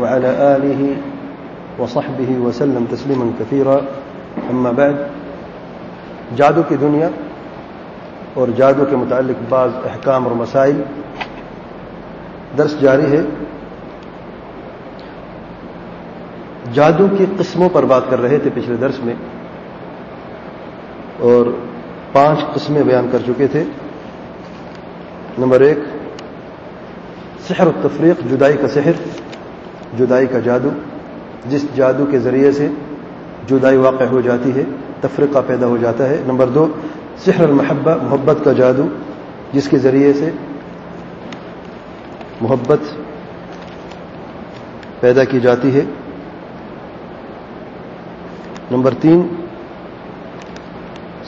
وعلى آله وصحبه وسلم تسليما كثيرا. أما بعد، جادو کی دنیا اور جادو کے متعلق بعض احکام اور مسائل درس جاری ہے۔ جادو کی قسموں پر بات کر رہے تھے پچھلے درس میں اور پانچ قسمیں بیان کر چکے تھے۔ نمبر ایک، سحر التفریق، جدائی کا سحر۔ جدائی کا جادو، جس جادو کے ذریعے سے جدائی واقع ہو جاتی ہے تفریقہ پیدا ہو جاتا ہے۔ نمبر دو، سحر المحبہ، محبت کا جادو، جس کے ذریعے سے محبت پیدا کی جاتی ہے۔ نمبر تین،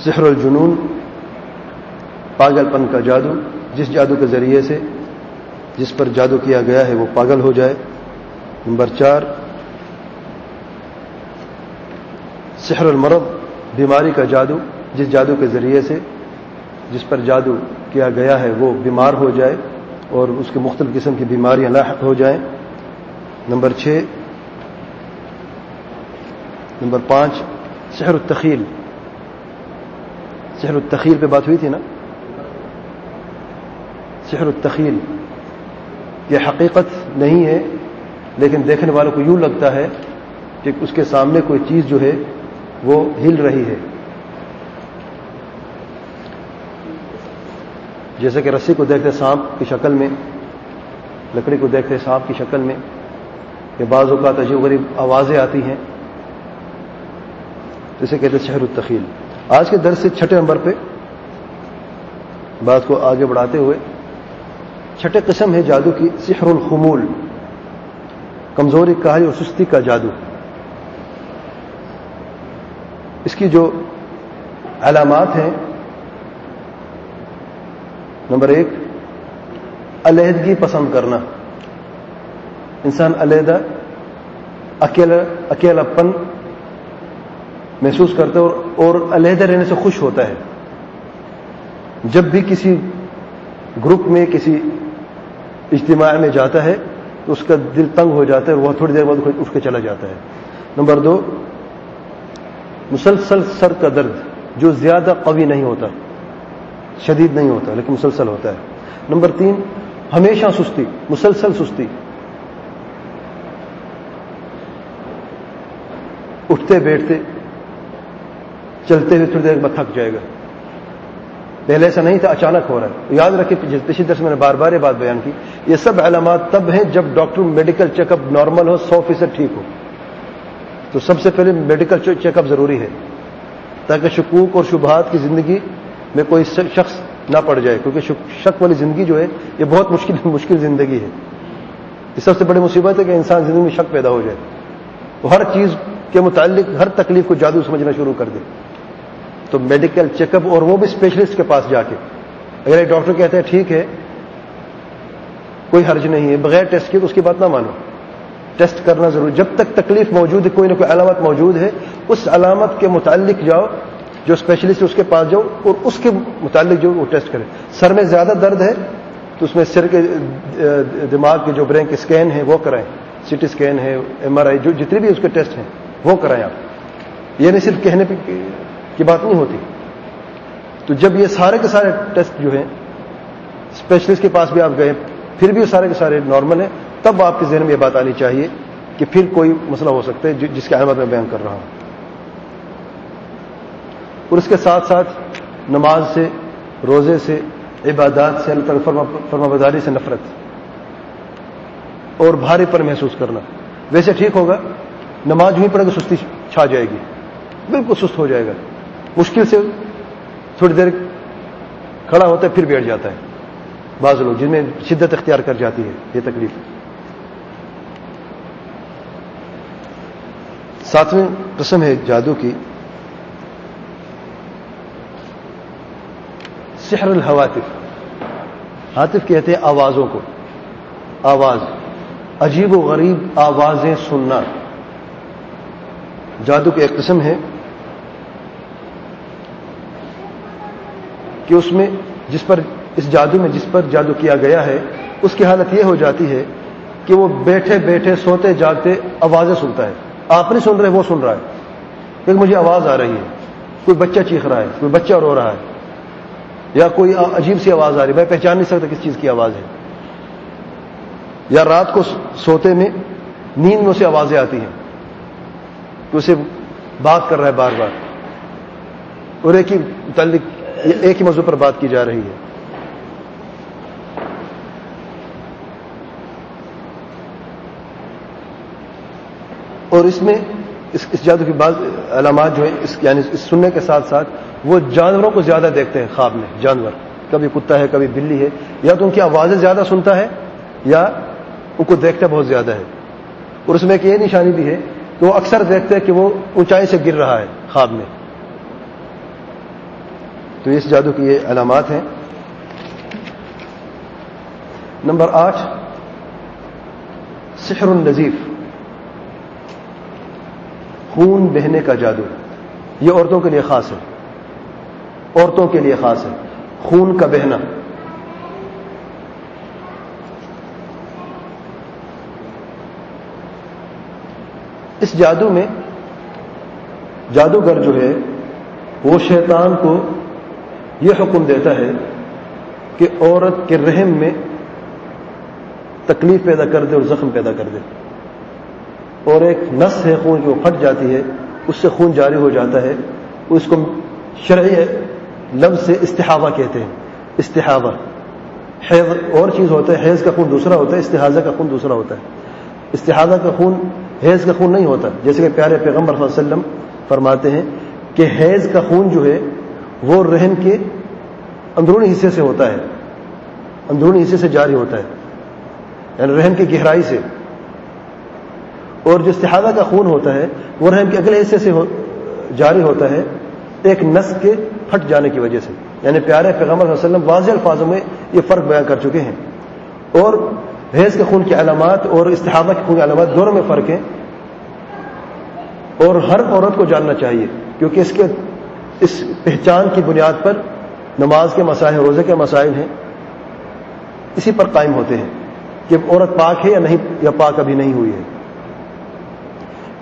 سحر الجنون پاگل پن کا جادو، جس جادو کے ذریعے سے، جس پر جادو کیا گیا ہے، وہ پاگل ہو جائے۔ نمبر چار، سحر المرض، بیماری کا جادو، جس جادو کے ذریعے سے جس پر جادو کیا گیا ہے، وہ بیمار ہو جائے اور اس کے مختلف قسم کی بیماریاں لاحق ہو جائیں۔ نمبر چھ، نمبر پانچ، سحر التخیل۔ سحر التخیل پہ بات ہوئی تھی نا؟ سحر التخیل، یہ حقیقت نہیں ہے لیکن دیکھنے والوں کو یوں لگتا ہے کہ اس کے سامنے کوئی چیز جو ہے وہ ہل رہی ہے۔ جیسے کہ رسی کو دیکھتے سانپ کی شکل میں، لکڑی کو دیکھتے سانپ کی شکل میں کہ بعض اوقات عجیب غریب آوازیں آتی ہیں۔ جسے کہتے شہر التخیل۔ آج کے درس سے چھٹے نمبر پہ بات کو آگے بڑھاتے ہوئے، چھٹے قسم ہے جادو کی سحر الخمول۔ کمزوری کا اور سستی کا جادو اس کی جو علامات ہیں، نمبر ایک، علیحدگی پسند کرنا۔ انسان علیحدہ، اکیلا اکیلا پن محسوس کرتا ہے اور علیحدہ رہنے سے خوش ہوتا ہے۔ جب بھی کسی گروپ میں، کسی اجتماع میں جاتا ہے تو اس کا دل تنگ ہو جاتا ہے وہ تھوڑی دیر بعد اٹھ کے چلا جاتا ہے۔ نمبر دو، مسلسل سر کا درد جو زیادہ قوی نہیں ہوتا، شدید نہیں ہوتا، لیکن مسلسل ہوتا ہے۔ نمبر تین، ہمیشہ سستی، مسلسل سستی۔ اٹھتے بیٹھتے، چلتے ہوئے تھوڑی دیر بعد تھک جائے گا۔ پہلے ایسا نہیں تھا، اچانک ہو رہا ہے۔ یاد رکھیں پچھلی درس میں نے بار بار یہ بات بیان کی۔ یہ سب علامات تب ہیں جب doctor medical check up normal ہو، سو فیصد ٹھیک ہو۔ تو سب سے پہلے میڈیکل چیک اپ ضروری ہے، تاکہ شکوک اور شبہات کی زندگی میں کوئی شخص نہ پڑ جائے، کیونکہ شک والی زندگی جو ہے، یہ بہت مشکل مشکل زندگی ہے۔ یہ سب سے بڑی مصیبت ہے کہ انسان زندگی میں شک پیدا ہو جائے۔ وہ ہر چیز کے متعلق، ہر تکلیف کو جادو سمجھنا شروع کر دے۔ تو میڈیکل چیک اپ اور وہ بھی اسپیشلسٹ کے پاس جا کے۔ اگر ایک ڈاکٹر کہتے ہیں ٹھیک ہے، کوئی حرج نہیں ہے، بغیر ٹیسٹ کی تو اس کی بات نہ مانو۔ ٹیسٹ کرنا ضروری، جب تک تکلیف موجود ہے، کوئی نہ کوئی علامت موجود ہے، اس علامت کے متعلق جاؤ، جو اسپیشلسٹ ہے اس کے پاس جاؤ اور اس کے متعلق جو وہ ٹیسٹ کرے۔ سر میں زیادہ درد ہے تو اس میں سر کے دماغ کے جو برین کے اسکین ہیں، وہ کرائیں۔ سی ٹی اسکین ہے ایم آر آئی جو جتنے بھی اس کے ٹیسٹ ہیں، وہ کرائیں آپ۔ یہ نہیں صرف کہنے پہ کی بات نہیں ہوتی۔ تو جب یہ سارے کے سارے ٹیسٹ جو ہیں اسپیشلسٹ کے پاس بھی آپ گئے، پھر بھی سارے کے سارے نارمل ہیں، تب آپ کے ذہن میں یہ بات آنی چاہیے کہ پھر کوئی مسئلہ ہو سکتا ہے جس کے علامت میں بیان کر رہا ہوں۔ اور اس کے ساتھ ساتھ نماز سے، روزے سے، عبادات سے، اللہ فرما بداری سے نفرت۔ اور بھاری پر محسوس کرنا۔ ویسے ٹھیک ہوگا، نماز ہی پڑے گا سستی چھا جائے گی۔ بالکل سست ہو جائے گا۔ مشکل سے تھوڑی دیر کھڑا ہوتا ہے، پھر بیٹھ جاتا ہے۔ بعض لوگ جن میں شدت اختیار کر جاتی ہے، یہ تکلیف۔ ساتویں قسم ہے جادو کی۔ سحر الحواتف۔ حاطف کہتے ہیں آوازوں کو۔ آواز۔ عجیب و غریب آوازیں سننا۔ جادو کی ایک قسم ہے کہ اس میں جس پر اس جادو میں جس پر جادو کیا گیا ہے، اس کی حالت یہ ہو جاتی ہے کہ وہ بیٹھے بیٹھے سوتے جاگتے آوازیں سنتا ہے۔ آپ نہیں سن رہے، وہ سن رہا ہے۔ کہ مجھے آواز آ رہی ہے۔ کوئی بچہ چیخ رہا ہے، کوئی بچہ رو رہا ہے۔ یا کوئی عجیب سی آواز آ رہی ہے۔ میں پہچان نہیں سکتا کس چیز کی آواز ہے۔ یا رات کو سوتے میں نیند میں اسے آوازیں آتی ہیں کہ اسے بات کر رہا ہے بار بار۔ اور ایک ہی متعلق ایک ہی موضوع پر بات کی جا رہی ہے۔ اور اس میں اس اس جادو کی بعض علامات جو ہیں، اس یعنی اس سننے کے ساتھ ساتھ وہ جانوروں کو زیادہ دیکھتے ہیں خواب میں، جانور۔ کبھی کتا ہے، کبھی بلی ہے۔ یا تو ان کی آوازیں زیادہ سنتا ہے، یا ان کو دیکھتا بہت زیادہ ہے۔ اور اس میں ایک یہ نشانی بھی ہے کہ وہ اکثر دیکھتے ہیں کہ وہ اونچائی سے گر رہا ہے خواب میں۔ تو اس جادو کی یہ علامات ہیں۔ نمبر آٹھ، سحر النظیف خون بہنے کا جادو۔ یہ عورتوں کے لیے خاص ہے۔ عورتوں کے لیے خاص ہے۔ خون کا بہنا۔ اس جادو میں جادوگر جو ہے، وہ شیطان کو یہ حکم دیتا ہے کہ عورت کے رحم میں تکلیف پیدا کر دے اور زخم پیدا کر دے۔ اور ایک نس ہے، خون کی وہ پھٹ جاتی ہے، اس سے خون جاری ہو جاتا ہے۔ اس کو شرعی لفظ سے استحاوہ کہتے ہیں۔ استحاوہ۔ حیض اور چیز ہوتا ہے، حیض کا خون دوسرا ہوتا ہے استحاظہ کا خون دوسرا ہوتا ہے۔ استحاظہ کا خون، حیض کا خون نہیں ہوتا۔ جیسے کہ پیارے پیغمبر صلی اللہ علیہ وسلم فرماتے ہیں کہ حیض کا خون جو ہے وہ رحم کے اندرونی حصے سے ہوتا ہے، اندرونی حصے سے جاری ہوتا ہے یعنی رحم کی گہرائی سے۔ اور جو استحادہ کا خون ہوتا ہے، وہ رحم کے اگلے حصے سے جاری ہوتا ہے ایک نس کے پھٹ جانے کی وجہ سے۔ یعنی پیارے پیغمبر صلی اللہ علیہ وسلم واضح الفاظوں میں یہ فرق بیان کر چکے ہیں۔ اور حیض کے خون کی علامات اور استحادہ کے خون کی علامات دونوں میں فرق ہیں۔ اور ہر عورت کو جاننا چاہیے، کیونکہ اس کے اس پہچان کی بنیاد پر نماز کے مسائل، روزے کے مسائل ہیں، اسی پر قائم ہوتے ہیں کہ عورت پاک ہے یا نہیں، یا پاک ابھی نہیں ہوئی ہے۔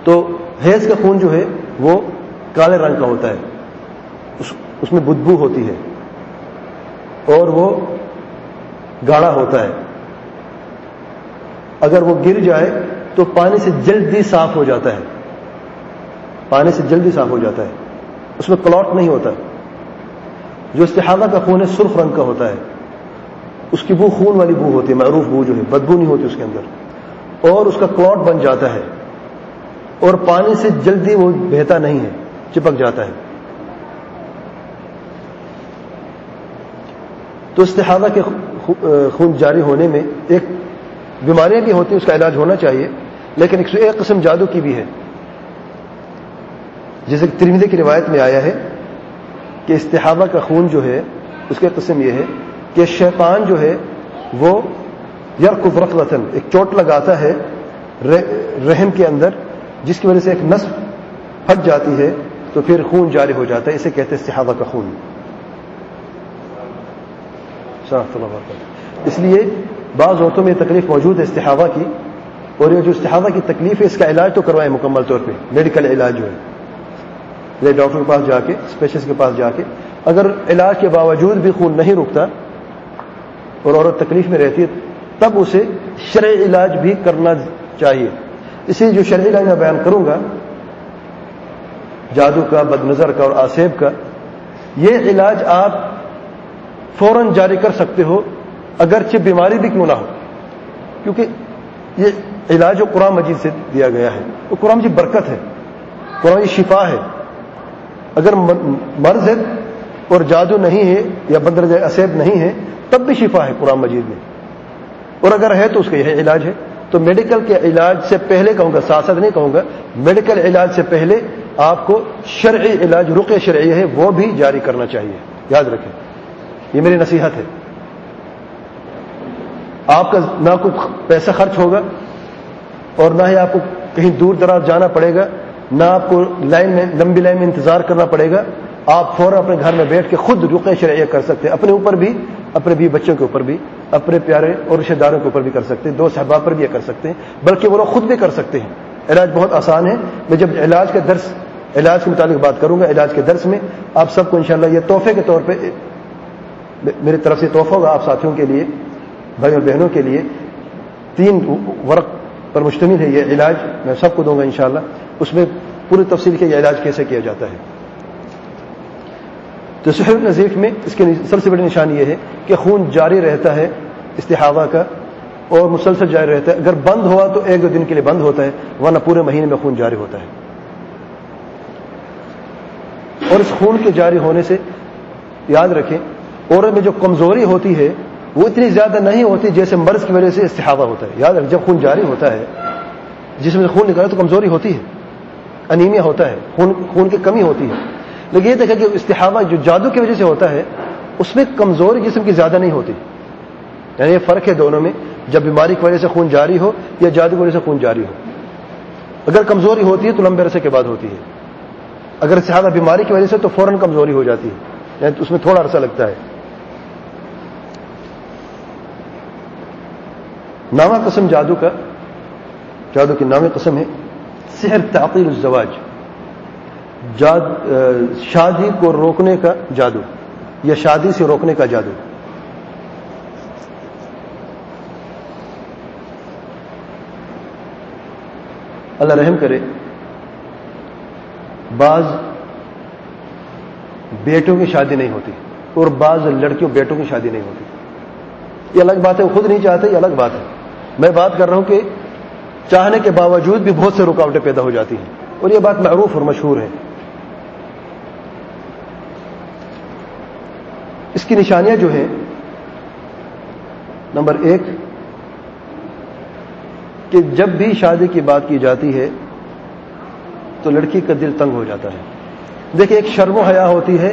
تو حیض کا خون جو ہے، وہ کالے رنگ کا ہوتا ہے، اس اس میں بدبو ہوتی ہے اور وہ گاڑا ہوتا ہے۔ اگر وہ گر جائے تو پانی سے جلدی صاف ہو جاتا ہے۔ پانی سے جلدی صاف ہو جاتا ہے۔ اس میں کلاٹ نہیں ہوتا جو استحادہ کا خون ہے، سرخ رنگ کا ہوتا ہے۔ اس کی بو خون والی بو ہوتی ہے، معروف بو جو ہے، بدبو نہیں ہوتی اس کے اندر۔ اور اس کا کلاٹ بن جاتا ہے۔ اور پانی سے جلدی وہ بہتا نہیں ہے، چپک جاتا ہے۔ تو استحادہ کے خون جاری ہونے میں ایک بیماریاں بھی ہوتی ہیں، اس کا علاج ہونا چاہیے، لیکن ایک قسم جادو کی بھی ہے۔ جیسے کہ ترمیدے کی روایت میں آیا ہے کہ استحابہ کا خون جو ہے، اس کی قسم یہ ہے کہ شیطان جو ہے، وہ یرق رقلتن ایک چوٹ لگاتا ہے رحم کے اندر، جس کی وجہ سے ایک نصف پھٹ جاتی ہے، تو پھر خون جاری ہو جاتا ہے، اسے کہتے ہیں استحابہ کا خون۔ اس لیے بعض عورتوں میں تکلیف موجود ہے استحابہ کی، اور یہ جو استحابہ کی تکلیف ہے، اس کا علاج تو کروائے مکمل طور پہ، میڈیکل علاج جو ہے۔ ڈاکٹر کے پاس جا کے اسپیشلسٹ کے پاس جا کے، اگر علاج کے باوجود بھی خون نہیں رکتا اور عورت تکلیف میں رہتی ہے، تب اسے شرع علاج بھی کرنا چاہیے۔ اسی جو شرعی علاج میں بیان کروں گا، جادو کا بد نظر کا اور آسیب کا، یہ علاج آپ فوراً جاری کر سکتے ہو، اگرچہ بیماری بھی کیوں نہ ہو۔ کیونکہ یہ علاج جو قرآن مجید سے دیا گیا ہے، وہ قرآن مجید برکت ہے، قرآن مجید شفا ہے۔ اگر مرض ہے اور جادو نہیں ہے یا بدر اسیب نہیں ہے، تب بھی شفا ہے قرآن مجید میں۔ اور اگر ہے تو اس کا یہ علاج ہے۔ تو میڈیکل کے علاج سے پہلے کہوں گا، ساتھ ساتھ نہیں کہوں گا، میڈیکل علاج سے پہلے آپ کو شرعی علاج رقع شرعی ہے، وہ بھی جاری کرنا چاہیے۔ یاد رکھیں، یہ میری نصیحت ہے۔ آپ کا نہ کوئی پیسہ خرچ ہوگا اور نہ ہی آپ کو کہیں دور دراز جانا پڑے گا۔ نہ آپ کو لائن میں لمبی لائن میں انتظار کرنا پڑے گا۔ آپ فوراً اپنے گھر میں بیٹھ کے خود رقع شرعیہ کر سکتے ہیں۔ اپنے اوپر بھی، اپنے بھی بچوں کے اوپر بھی، اپنے پیارے اور رشتے داروں کے اوپر بھی کر سکتے ہیں۔ دو صحبا پر بھی یہ کر سکتے ہیں۔ بلکہ وہ لوگ خود بھی کر سکتے ہیں۔ علاج بہت آسان ہے۔ میں جب علاج کا درس علاج کے متعلق بات کروں گا، علاج کے درس میں آپ سب کو انشاءاللہ یہ تحفے کے طور پہ میری طرف سے تحفہ ہوگا آپ ساتھیوں کے لیے بھائی اور بہنوں کے لیے۔ تین ورق پر مشتمل ہے یہ علاج، میں سب کو دوں گا انشاءاللہ، اس میں پوری تفصیل کے یہ علاج کیسے کیا جاتا ہے۔ تو سہر نظیف میں اس کی سب سے بڑی نشانی یہ ہے کہ خون جاری رہتا ہے استحاوہ کا اور مسلسل جاری رہتا ہے۔ اگر بند ہوا تو ایک دو دن کے لیے بند ہوتا ہے، ورنہ پورے مہینے میں خون جاری ہوتا ہے۔ اور اس خون کے جاری ہونے سے یاد رکھیں، عورت میں جو کمزوری ہوتی ہے وہ اتنی زیادہ نہیں ہوتی جیسے مرض کی وجہ سے استحاوہ ہوتا ہے۔ یاد رکھ، جب خون جاری ہوتا ہے، جس میں خون نکالا تو کمزوری ہوتی ہے، انیمیا ہوتا ہے، خون خون کی کمی ہوتی ہے۔ لیکن یہ دیکھا کہ استحاوہ جو جادو کی وجہ سے ہوتا ہے، اس میں کمزوری جسم کی زیادہ نہیں ہوتی۔ یعنی یہ فرق ہے دونوں میں، جب بیماری کی وجہ سے خون جاری ہو یا جادو کی وجہ سے خون جاری ہو۔ اگر کمزوری ہوتی ہے تو لمبے عرصے کے بعد ہوتی ہے۔ اگر استحاوہ بیماری کی وجہ سے تو فوراً کمزوری ہو جاتی ہے۔ یعنی اس میں تھوڑا عرصہ لگتا ہے۔ نامہ قسم جادو کا، جادو کی نام قسم ہے سحر تعطیل الزواج، جاد شادی کو روکنے کا جادو، یا شادی سے روکنے کا جادو۔ اللہ رحم کرے، بعض بیٹوں کی شادی نہیں ہوتی اور بعض لڑکیوں بیٹوں کی شادی نہیں ہوتی۔ یہ الگ بات ہے، وہ خود نہیں چاہتے، یہ الگ بات ہے۔ میں بات کر رہا ہوں کہ چاہنے کے باوجود بھی بہت سے رکاوٹیں پیدا ہو جاتی ہیں اور یہ بات معروف اور مشہور ہے۔ اس کی نشانیاں جو ہیں، نمبر ایک، کہ جب بھی شادی کی بات کی جاتی ہے، تو لڑکی کا دل تنگ ہو جاتا ہے۔ دیکھیں، ایک شرم و حیا ہوتی ہے،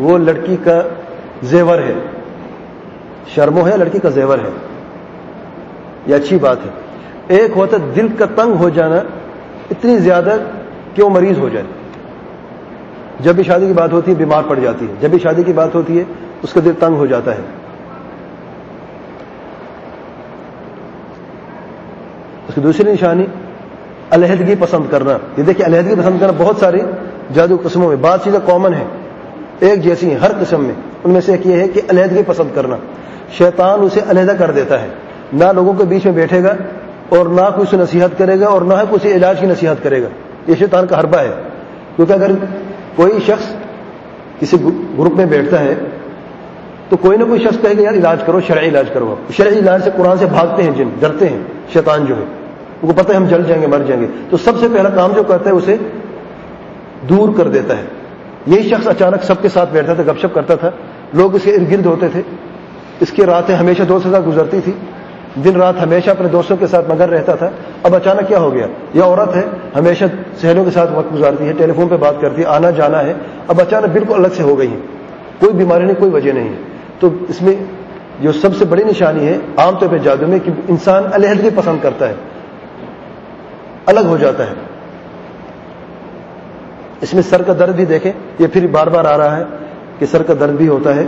وہ لڑکی کا زیور ہے۔ شرم و حیا لڑکی کا زیور ہے۔ یہ اچھی بات ہے۔ ایک ہوتا دل کا تنگ ہو جانا، اتنی زیادہ کہ وہ مریض ہو جائے۔ جب بھی شادی کی بات ہوتی ہے، بیمار پڑ جاتی ہے۔ جب بھی شادی کی بات ہوتی ہے، اس کا دل تنگ ہو جاتا ہے۔ اس کی دوسری نشانی، علیحدگی پسند کرنا۔ یہ دیکھیے، علیحدگی پسند کرنا بہت ساری جادو قسموں میں، بعض چیزیں کامن ہیں۔ ایک جیسی ہیں ہر قسم میں۔ ان میں سے ایک یہ ہے کہ علیحدگی پسند کرنا۔ شیطان اسے علیحدہ کر دیتا ہے۔ نہ لوگوں کے بیچ میں بیٹھے گا اور نہ کوئی اسے نصیحت کرے گا اور نہ کوئی علاج کی نصیحت کرے گا۔ یہ شیطان کا حربہ ہے۔ کیونکہ اگر کوئی شخص کسی گروپ میں بیٹھتا ہے تو کوئی نہ کوئی شخص کہے گا، یار علاج کرو، شرعی علاج کرو۔ شرعی علاج سے قرآن سے بھاگتے ہیں جن، ڈرتے ہیں۔ شیطان جو ہے، ان کو پتہ ہے ہم جل جائیں گے، مر جائیں گے۔ تو سب سے پہلا کام جو کرتا ہے، اسے دور کر دیتا ہے۔ یہی شخص اچانک سب کے ساتھ بیٹھتا تھا، گپ شپ کرتا تھا۔ لوگ اس کے ارد گرد ہوتے تھے۔ اس کی راتیں ہمیشہ دوست کے ساتھ گزرتی تھی۔ دن رات ہمیشہ اپنے دوستوں کے ساتھ مگر رہتا تھا، اب اچانک کیا ہو گیا؟ یہ عورت ہے، ہمیشہ سہیلوں کے ساتھ وقت گزارتی ہے ٹیلی فون پہ بات کرتی ہے، آنا جانا ہے، اب اچانک بالکل الگ سے ہو گئی ہے کوئی بیماری نہیں، کوئی وجہ نہیں۔ ہے تو اس میں جو سب سے بڑی نشانی ہے، عام طور پہ جادو میں، کہ انسان علیحدگی پسند کرتا ہے۔ الگ ہو جاتا ہے۔ اس میں سر کا درد بھی دیکھیں، یہ پھر بار بار آ رہا ہے کہ سر کا درد بھی ہوتا ہے۔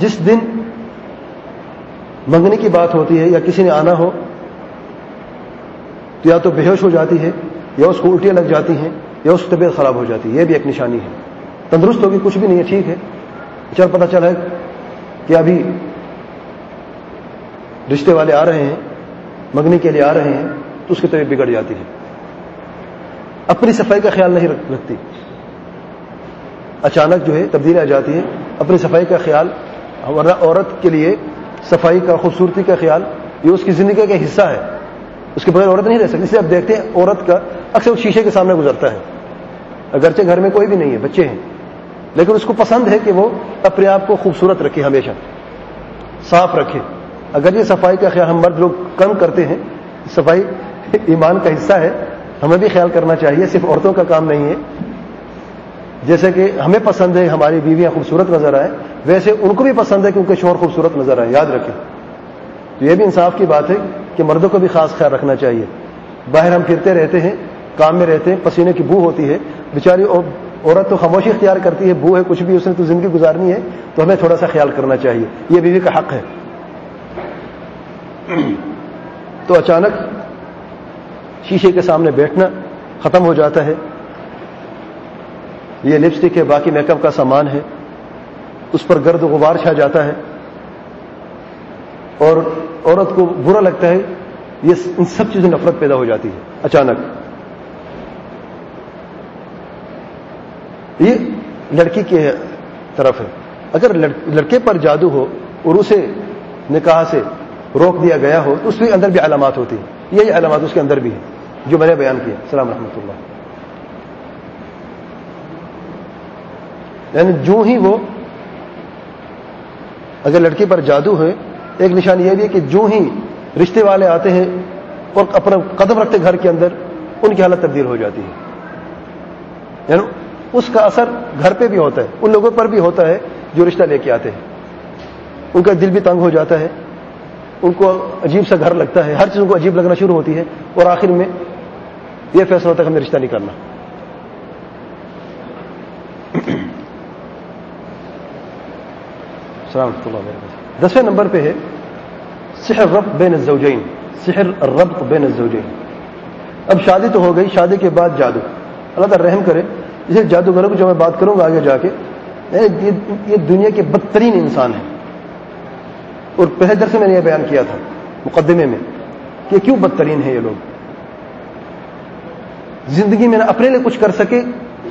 جس دن منگنے کی بات ہوتی ہے یا کسی نے آنا ہو، تو یا تو بے ہوش ہو جاتی ہے، یا اس کو الٹیاں لگ جاتی ہیں، یا اس کی طبیعت خراب ہو جاتی ہے، یہ بھی ایک نشانی ہے۔ تندرست ہوگی، کچھ بھی نہیں ہے، ٹھیک ہے۔ چل پتا چلا ہے کہ ابھی رشتے والے آ رہے ہیں منگنی کے لیے آ رہے ہیں، تو اس کی طبیعت بگڑ جاتی ہے۔ اپنی صفائی کا خیال نہیں رکھتی۔ اچانک جو ہے تبدیلی آ جاتی ہے، اپنی صفائی کا خیال ورنہ عورت کے لیے صفائی کا، خوبصورتی کا خیال، یہ اس کی زندگی کا حصہ ہے۔ اس کے بغیر عورت نہیں رہ سکتی۔ اسے آپ دیکھتے ہیں عورت کا اکثر شیشے کے سامنے گزرتا ہے۔ اگرچہ گھر میں کوئی بھی نہیں ہے، بچے ہیں۔ لیکن اس کو پسند ہے کہ وہ اپنے آپ کو خوبصورت رکھے ہمیشہ۔ صاف رکھے۔ اگر یہ صفائی کا خیال ہم مرد لوگ کم کرتے ہیں، صفائی ایمان کا حصہ ہے، ہمیں بھی خیال کرنا چاہیے۔ صرف عورتوں کا کام نہیں ہے۔ جیسے کہ ہمیں پسند ہے، ہماری بیویاں خوبصورت نظر آئے۔ ویسے ان کو بھی پسند ہے کہ ان کے شور خوبصورت نظر آئے یاد رکھیں۔ تو یہ بھی انصاف کی بات ہے کہ مردوں کو بھی خاص خیال رکھنا چاہیے۔ باہر ہم پھرتے رہتے ہیں، کام میں رہتے ہیں، پسینے کی بو ہوتی ہے۔ بیچاری عورت تو خاموشی اختیار کرتی ہے، بو ہے، کچھ بھی اس نے تو زندگی گزارنی ہے، تو ہمیں تھوڑا سا خیال کرنا چاہیے۔ یہ بیوی کا حق ہے۔ تو اچانک شیشے کے سامنے بیٹھنا ختم ہو جاتا ہے۔ یہ لپسٹک ہے، باقی میک اپ کا سامان ہے۔ اس پر گرد غبار چھا جاتا ہے اور عورت کو برا لگتا ہے، یہ ان سب چیزیں نفرت پیدا ہو جاتی ہے، اچانک۔ یہ لڑکی کی طرف ہے۔ اگر لڑکے پر جادو ہو اور اسے نکاح سے روک دیا گیا ہو، تو اس کے اندر بھی علامات ہوتی ہیں۔ یہی علامات اس کے اندر بھی ہیں، جو میں نے بیان کیا السلام رحمۃ اللہ۔ یعنی جو ہی وہ اگر لڑکی پر جادو ہے، ایک نشانی یہ بھی ہے کہ جو ہی رشتے والے آتے ہیں اور اپنا قدم رکھتے گھر کے اندر، ان کی حالت تبدیل ہو جاتی ہے۔ یعنی اس کا اثر گھر پہ بھی ہوتا ہے، ان لوگوں پر بھی ہوتا ہے جو رشتہ لے کے آتے ہیں۔ ان کا دل بھی تنگ ہو جاتا ہے، ان کو عجیب سا گھر لگتا ہے، ہر چیز ان کو عجیب لگنا شروع ہوتی ہے اور آخر میں یہ فیصلہ ہوتا ہے کہ ہمیں رشتہ نہیں کرنا۔ دسویں نمبر پہ ہے سحر رب بین الزوجین سحر رب بین الزوجین اب شادی تو ہو گئی، شادی کے بعد جادو. اللہ تعالی رحم کرے، اسے جادوگروں کو جو میں بات کروں گا آگے جا کے. یعنی یہ دنیا کے بدترین انسان ہیں. اور پہلے در سے میں نے یہ بیان کیا تھا، مقدمے میں، کہ کیوں بدترین ہے یہ لوگ؟ زندگی میں نہ اپنے لیے کچھ کر سکے،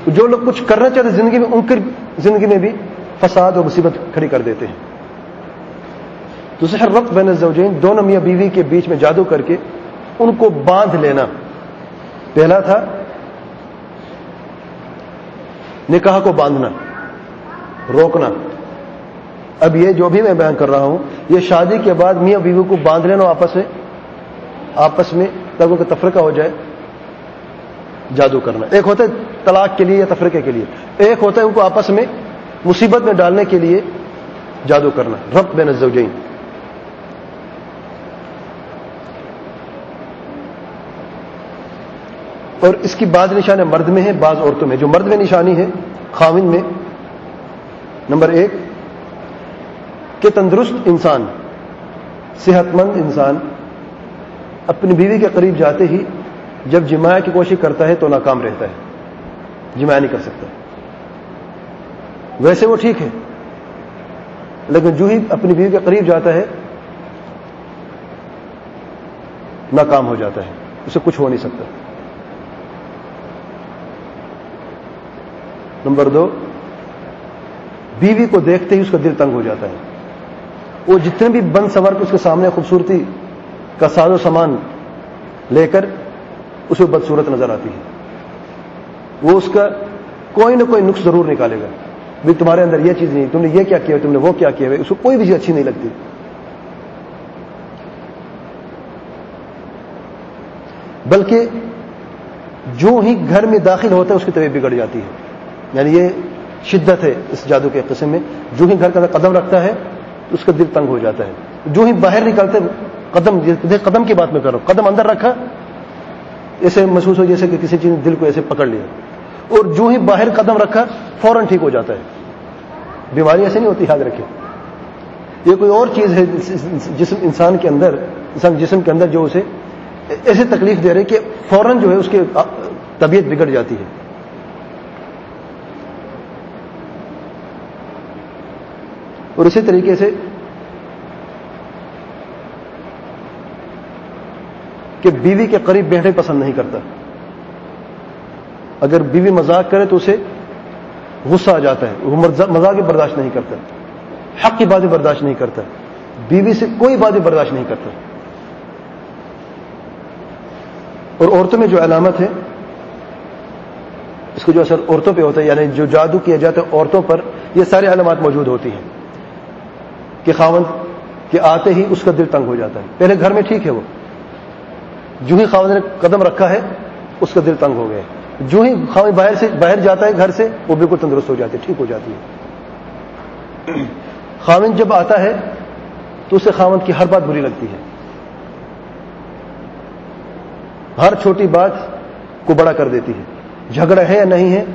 جو لوگ کچھ کرنا چاہتے زندگی میں، ان کی زندگی میں بھی فساد اور مصیبت کھڑی کر دیتے ہیں۔ دوسرے ہر وقت بین الزوجین دونوں میاں بیوی کے بیچ میں جادو کر کے ان کو باندھ لینا۔ پہلا تھا نکاح کو باندھنا، روکنا۔ اب یہ جو بھی میں بیان کر رہا ہوں، یہ شادی کے بعد میاں بیوی کو باندھ لینا آپس میں آپس میں تب کا تفرقہ ہو جائے، جادو کرنا۔ ایک ہوتا ہے طلاق کے لیے یا تفرقے کے لیے۔ ایک ہوتا ہے ان کو آپس میں مصیبت میں ڈالنے کے لیے جادو کرنا، رب بین الزوجین۔ اور اس کی بعض نشانیں مرد میں ہیں، بعض عورتوں میں۔ جو مرد میں نشانی ہے، خامن میں۔ نمبر ایک، کہ تندرست انسان، صحت مند انسان اپنی بیوی کے قریب جاتے ہی جب جماع کی کوشش کرتا ہے تو ناکام رہتا ہے۔ جماع نہیں کر سکتا۔ ویسے وہ ٹھیک ہے۔ لیکن جو ہی اپنی بیوی کے قریب جاتا ہے، ناکام ہو جاتا ہے۔ اسے کچھ ہو نہیں سکتا۔ نمبر دو، بیوی کو دیکھتے ہی اس کا دل تنگ ہو جاتا ہے۔ وہ جتنے بھی بند سور کے اس کے سامنے خوبصورتی کا ساز و سامان لے کر اسے بدصورت نظر آتی ہے۔ وہ اس کا کوئی نہ کوئی نقص ضرور نکالے گا۔ بھی تمہارے اندر یہ چیز نہیں، تم نے یہ کیا کیا، تم نے وہ کیا کیا اس کو کوئی بھی چیز اچھی نہیں لگتی۔ بلکہ جو ہی گھر میں داخل ہوتا ہے، اس کی طبیعت بگڑ جاتی ہے۔ یعنی یہ شدت ہے اس جادو کے قسم میں۔ جو ہی گھر کا قدم رکھتا ہے، تو اس کا دل تنگ ہو جاتا ہے۔ جو ہی باہر نکلتے قدم قدم کی بات میں کر رہا ہوں، قدم اندر رکھا، ایسے محسوس ہو جیسے کہ کسی چیز نے دل کو ایسے پکڑ لیا۔ اور جو ہی باہر قدم رکھا فوراً ٹھیک ہو جاتا ہے۔ بیماری ایسے نہیں ہوتی، یاد رکھے یہ کوئی اور چیز ہے جسم انسان کے اندر انسان جسم کے اندر جو اسے ایسے تکلیف دے رہے کہ فوراً جو ہے اس کی طبیعت بگڑ جاتی ہے۔ اور اسی طریقے سے کہ بیوی کے قریب بیٹھنے پسند نہیں کرتا۔ اگر بیوی مذاق کرے تو اسے غصہ آ جاتا ہے، وہ مذاق برداشت نہیں کرتا۔ حق کی باتیں برداشت نہیں کرتا۔ بیوی سے کوئی باتیں برداشت نہیں کرتا۔ اور عورتوں میں جو علامت ہے، اس کو جو اثر عورتوں پہ ہوتا ہے یعنی جو جادو کیا جاتا ہے عورتوں پر، یہ ساری علامات موجود ہوتی ہیں۔ کہ خاون کہ آتے ہی اس کا دل تنگ ہو جاتا ہے۔ پہلے گھر میں ٹھیک ہے وہ۔ جو ہی خاوند نے قدم رکھا ہے، اس کا دل تنگ ہو گیا ہے۔ جو ہی خاوند باہر سے باہر جاتا ہے گھر سے، وہ بالکل تندرست ہو جاتی ہے، ٹھیک ہو جاتی ہے۔ خاوند جب آتا ہے، تو اسے خاوند کی ہر بات بری لگتی ہے۔ ہر چھوٹی بات کو بڑا کر دیتی ہے۔ جھگڑا ہے یا نہیں ہے،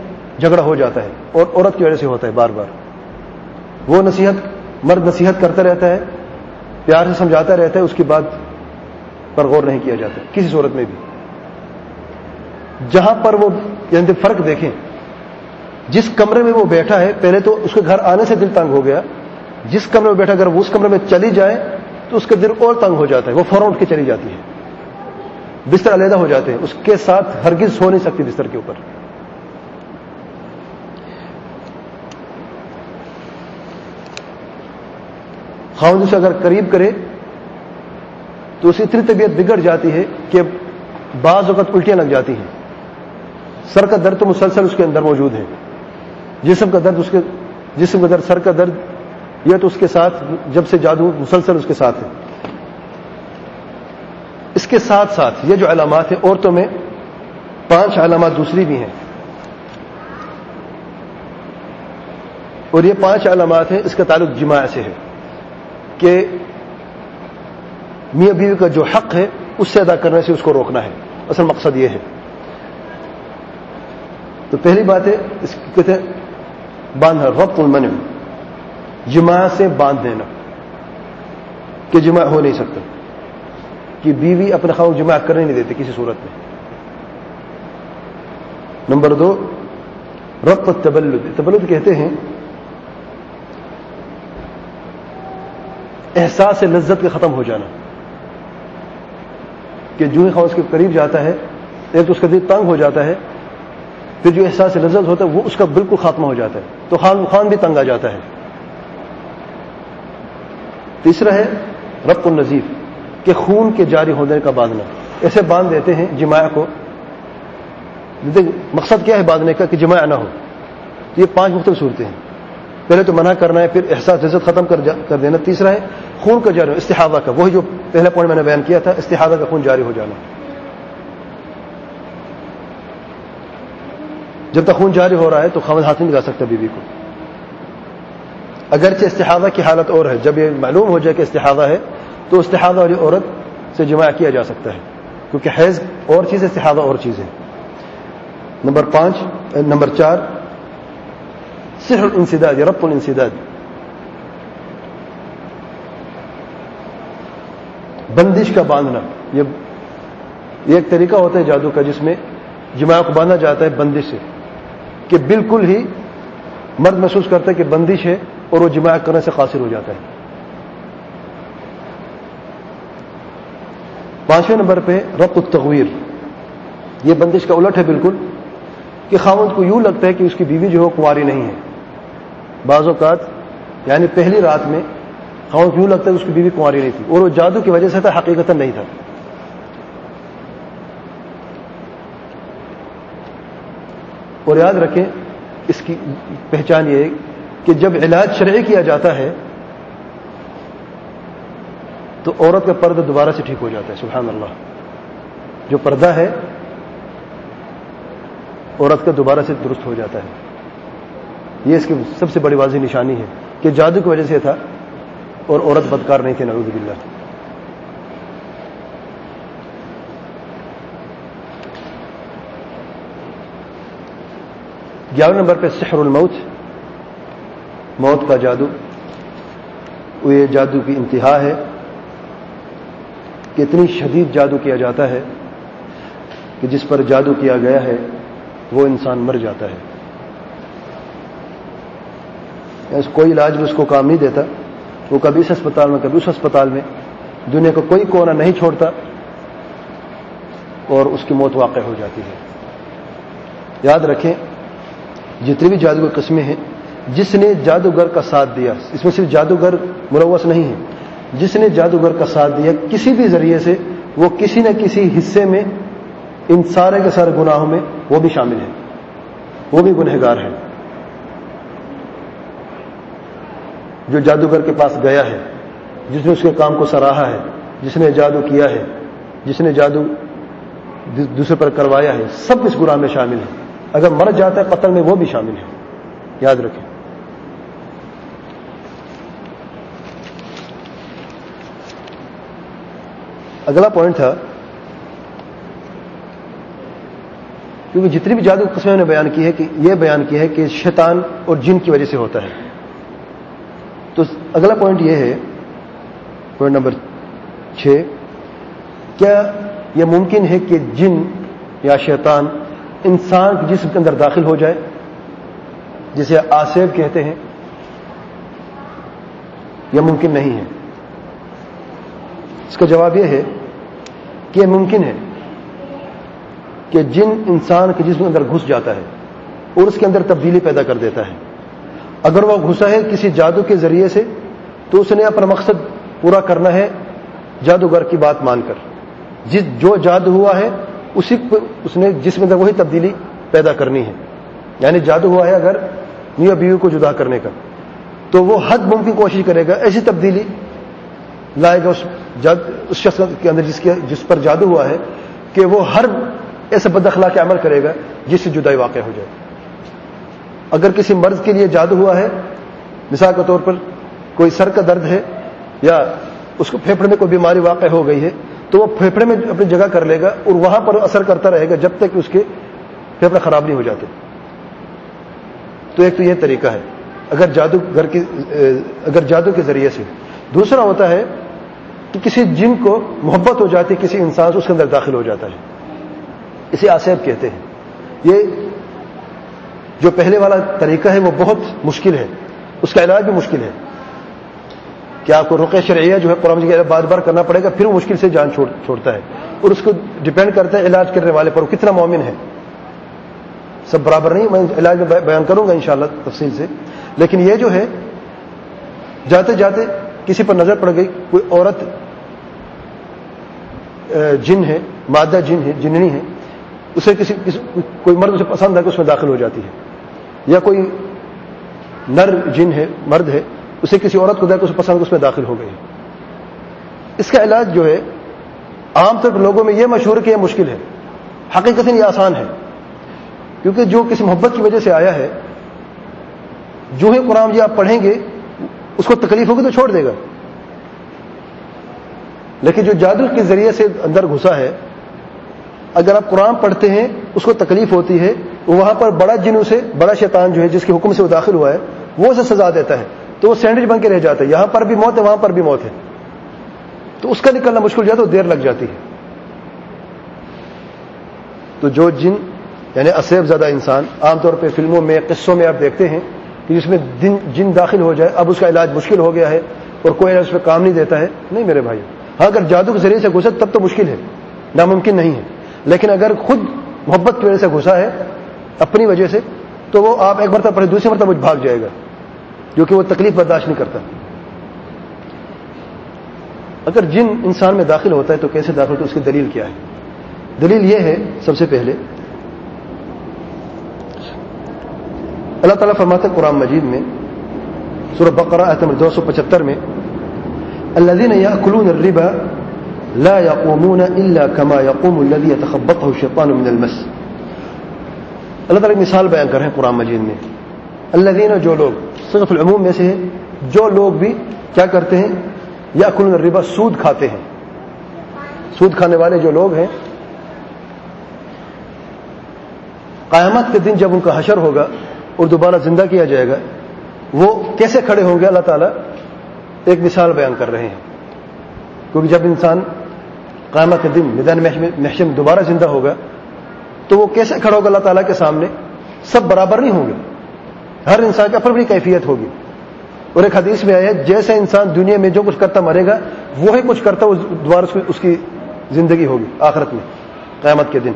جھگڑا ہو جاتا ہے۔ اور عورت کی وجہ سے ہوتا ہے بار بار۔ وہ نصیحت، مرد نصیحت کرتا رہتا ہے، پیار سے سمجھاتا رہتا ہے، اس کی بات پر غور نہیں کیا جاتا، کسی صورت میں بھی۔ جہاں پر وہ یعنی فرق دیکھیں، جس کمرے میں وہ بیٹھا ہے، پہلے تو اس کے گھر آنے سے دل تنگ ہو گیا۔ جس کمرے میں بیٹھا، اگر وہ اس کمرے میں چلی جائے، تو اس کا دل اور تنگ ہو جاتا ہے۔ وہ فوراً اٹھ کے چلی جاتی ہے۔ بستر علیحدہ ہو جاتے ہیں۔ اس کے ساتھ ہرگز سو نہیں سکتی بستر کے اوپر۔ خاؤن سے اگر قریب کرے، تو اس اتنی طبیعت بگڑ جاتی ہے کہ بعض وقت الٹیاں لگ جاتی ہیں۔ سر کا درد تو مسلسل اس کے اندر موجود ہے۔ جسم کا درد اس کے جسم کا درد سر کا درد یہ تو اس کے ساتھ جب سے جادو مسلسل اس کے ساتھ ہے۔ اس کے ساتھ ساتھ یہ جو علامات ہیں، عورتوں میں پانچ علامات دوسری بھی ہیں۔ اور یہ پانچ علامات ہیں، اس کا تعلق جماع سے ہے کہ میاں بیوی کا جو حق ہے، اس سے ادا کرنے سے اس کو روکنا ہے۔ اصل مقصد یہ ہے۔ تو پہلی بات ہے، اس کہتے ہیں، باندھنا رب المن جمع سے باندھ دینا، کہ جمع ہو نہیں سکتا، کہ بیوی اپنے خواہ جمع کرنے نہیں دیتے کسی صورت میں۔ نمبر دو رب تبلد تبلد کہتے ہیں، احساس لذت کا ختم ہو جانا، کہ جو ہی خواہ اس کے قریب جاتا ہے ایک تو اس کا دل تنگ ہو جاتا ہے پھر جو احساس لذت ہوتا ہے وہ اس کا بالکل خاتمہ ہو جاتا ہے تو خان خان بھی تنگ آ جاتا ہے۔ تیسرا ہے رب النظیف کہ خون کے جاری ہونے کا باندھنا۔ ایسے باندھ دیتے ہیں جماع کو۔ مقصد کیا ہے باندھنے کا؟ کہ جماع نہ ہو۔ تو یہ پانچ مختلف صورتیں ہیں۔ پہلے تو منع کرنا ہے، پھر احساس عزت ختم کر دینا۔ تیسرا ہے خون کا جاری استحادہ کا۔ وہی جو پہلا پوائنٹ میں نے بیان کیا تھا استحادہ کا خون جاری ہو جانا۔ جب تک خون جاری ہو رہا ہے تو خامد ہاتھ نہیں لگا سکتا بیوی کو۔ اگرچہ استحادہ کی حالت اور ہے، جب یہ معلوم ہو جائے کہ استحادہ ہے، تو استحادہ والی عورت سے جمع کیا جا سکتا ہے، کیونکہ حیض اور چیز استحادہ اور چیز ہے نمبر پانچ، نمبر چار سحر الانسداد، رب الانسداد۔ بندش کا باندھنا یہ ایک طریقہ ہوتا ہے جادو کا، جس میں جماع کو باندھا جاتا ہے بندش سے۔ کہ بالکل ہی مرد محسوس کرتا ہے کہ بندش ہے اور وہ جماع کرنے سے قاصر ہو جاتا ہے۔ پانچویں نمبر پہ رب التغویر۔ یہ بندش کا الٹ ہے بالکل کہ خاوند کو یوں لگتا ہے کہ اس کی بیوی جو ہے کنواری نہیں ہے۔ بعض اوقات یعنی پہلی رات میں خاؤں کیوں لگتا ہے اس کی بیوی کنواری نہیں تھی اور وہ جادو کی وجہ سے تھا حقیقت نہیں تھا۔ اور یاد رکھیں، اس کی پہچان یہ کہ جب علاج شرعی کیا جاتا ہے، تو عورت کا پردہ دوبارہ سے ٹھیک ہو جاتا ہے، سبحان اللہ۔ جو پردہ ہے، عورت کا دوبارہ سے درست ہو جاتا ہے۔ یہ اس کی سب سے بڑی واضح نشانی ہے کہ جادو کی وجہ سے تھا اور عورت بدکار نہیں تھے نعوذ باللہ۔ گیارہ نمبر پہ سحر الموت، موت کا جادو۔ وہ یہ جادو کی انتہا ہے کہ اتنی شدید جادو کیا جاتا ہے کہ جس پر جادو کیا گیا ہے، وہ انسان مر جاتا ہے۔ کوئی علاج بھی اس کو کام نہیں دیتا۔ وہ کبھی اس اسپتال میں، کبھی اس اسپتال میں۔ دنیا کو کوئی کونا نہیں چھوڑتا۔ اور اس کی موت واقع ہو جاتی ہے۔ یاد رکھیں جتنی بھی جادوگر قسمیں ہیں، جس نے جادوگر کا ساتھ دیا، اس میں صرف جادوگر ملوث نہیں ہے جس نے جادوگر کا ساتھ دیا، کسی بھی ذریعے سے وہ کسی نہ کسی حصے میں، ان سارے کے سارے گناہوں میں وہ بھی شامل ہے وہ بھی گنہگار ہے جو جادوگر کے پاس گیا ہے، جس نے اس کے کام کو سراہا ہے، جس نے جادو کیا ہے، جس نے جادو دوسرے پر کروایا ہے، سب اس گناہ میں شامل ہے اگر مر جاتا ہے قتل میں وہ بھی شامل ہے۔ یاد رکھیں۔ اگلا پوائنٹ تھا، کیونکہ جتنی بھی جادو قسمیں نے بیان کی ہے کہ یہ بیان کی ہے کہ شیطان اور جن کی وجہ سے ہوتا ہے۔ تو اگلا پوائنٹ یہ ہے پوائنٹ نمبر چھ، کیا یہ ممکن ہے کہ جن یا شیطان انسان کے جسم کے اندر داخل ہو جائے، جسے آسیب کہتے ہیں، یہ ممکن نہیں ہے۔ اس کا جواب یہ ہے کہ یہ ممکن ہے کہ جن انسان کے جسم کے اندر گھس جاتا ہے، اور اس کے اندر تبدیلی پیدا کر دیتا ہے۔ اگر وہ گھسا ہے کسی جادو کے ذریعے سے، تو اس نے اپنا مقصد پورا کرنا ہے، جادوگر کی بات مان کر۔ جس جو جادو ہوا ہے اسی اس نے جس میں وہی تبدیلی پیدا کرنی ہے۔ یعنی جادو ہوا ہے اگر میاں بیوی کو جدا کرنے کا۔ تو وہ حد ممکن کوشش کرے گا، ایسی تبدیلی لائے گا اس اس شخص کے اندر جس کے جس پر جادو ہوا ہے کہ وہ ہر ایسے بدخلا کے عمل کرے گا جس سے جدائی واقع ہو جائے۔ اگر کسی مرض کے لیے جادو ہوا ہے، مثال کے طور پر کوئی سر کا درد ہے یا اس کو پھیپڑے میں کوئی بیماری واقع ہو گئی ہے تو وہ پھیپڑے میں اپنی جگہ کر لے گا اور وہاں پر اثر کرتا رہے گا جب تک کہ اس کے پھیپڑے خراب نہیں ہو جاتے۔ تو ایک تو یہ طریقہ ہے، اگر جادو گھر کی اگر جادو کے ذریعے سے۔ دوسرا ہوتا ہے کہ کسی جن کو محبت ہو جاتی، کسی انسان سے اس کے اندر داخل ہو جاتا ہے۔ اسے آسیب کہتے ہیں۔ یہ جو پہلے والا طریقہ ہے، وہ بہت مشکل ہے۔ اس کا علاج بھی مشکل ہے۔ کہ آپ کو رقع شرعیہ جو ہے قرآن جی بار بار کرنا پڑے گا، پھر وہ مشکل سے جان چھوڑتا ہے۔ اور اس کو ڈپینڈ کرتا ہے علاج کرنے والے پر۔ کتنا مومن ہے؟ سب برابر نہیں، میں علاج میں بیان کروں گا انشاءاللہ تفصیل سے۔ لیکن یہ جو ہے، جاتے جاتے کسی پر نظر پڑ گئی، کوئی عورت جن ہے، مادہ جن ہے، جننی ہے، اسے کسی کوئی مرد اسے پسند ہے کہ اس میں داخل ہو جاتی ہے۔ یا کوئی نر جن ہے، مرد ہے اسے کسی عورت کو دیکھ اسے پسند اس میں داخل ہو گئی۔ اس کا علاج جو ہے، عام طور پر لوگوں میں یہ مشہور کہ یہ مشکل ہے۔ حقیقت یہ آسان ہے۔ کیونکہ جو کسی محبت کی وجہ سے آیا ہے، جو ہی قرآن جی آپ پڑھیں گے، اس کو تکلیف ہوگی تو چھوڑ دے گا۔ لیکن جو جادو کے ذریعے سے اندر گھسا ہے، اگر آپ قرآن پڑھتے ہیں، اس کو تکلیف ہوتی ہے وہاں پر بڑا جن اسے بڑا شیطان جو ہے، جس کے حکم سے وہ داخل ہوا ہے، وہ اسے سزا دیتا ہے۔ تو وہ سینڈوچ بن کے رہ جاتا ہے یہاں پر بھی موت ہے، وہاں پر بھی موت ہے۔ تو اس کا نکلنا مشکل ہو جاتا ہے دیر لگ جاتی ہے۔ تو جو جن یعنی اسیب زیادہ انسان، عام طور پہ فلموں میں، قصوں میں آپ دیکھتے ہیں کہ جس میں دن، جن داخل ہو جائے، اب اس کا علاج مشکل ہو گیا ہے اور کوئی اس پہ کام نہیں دیتا ہے۔ نہیں میرے بھائی ہاں اگر جادو کے ذریعے سے گھسے تب تو مشکل ہے، ناممکن نہیں ہے۔ لیکن اگر خود محبت کی وجہ سے گھسا ہے، اپنی وجہ سے، تو وہ آپ ایک مرتبہ پڑھے، دوسری مرتبہ بھاگ جائے گا۔ جو کہ وہ تکلیف برداشت نہیں کرتا۔ اگر جن انسان میں داخل ہوتا ہے تو کیسے داخل ہوتا ہے؟ اس کی دلیل کیا ہے؟ دلیل یہ ہے، سب سے پہلے، اللہ تعالیٰ فرماتے قرآن مجید میں، سورہ بقرہ اعتمر دو سو پچہتر میں الذين يأكلون الربا لا يقومون إلا كما يقوم الذي يتخبطه الشيطان من المس۔ اللہ تعالیٰ مثال بیان کر رہے ہیں قرآن مجید میں۔ اللہ جو لوگ صرف العموم میں سے ہے جو لوگ بھی کیا کرتے ہیں یا کل الربا، سود کھاتے ہیں۔ سود کھانے والے جو لوگ ہیں، قیامت کے دن جب ان کا حشر ہوگا اور دوبارہ زندہ کیا جائے گا، وہ کیسے کھڑے ہوں گے؟ اللہ تعالیٰ ایک مثال بیان کر رہے ہیں۔ کیونکہ جب انسان قیامت کے دن میدان محشم دوبارہ زندہ ہوگا، تو وہ کیسے کھڑا ہوگا؟ اللہ تعالیٰ کے سامنے سب برابر نہیں ہوں گے۔ ہر انسان کی اپنی کیفیت ہوگی۔ اور ایک حدیث میں آیا جیسے انسان دنیا میں جو کچھ کرتا مرے گا، وہی کچھ کرتا دوبارہ اس کی زندگی ہوگی، آخرت میں، قیامت کے دن۔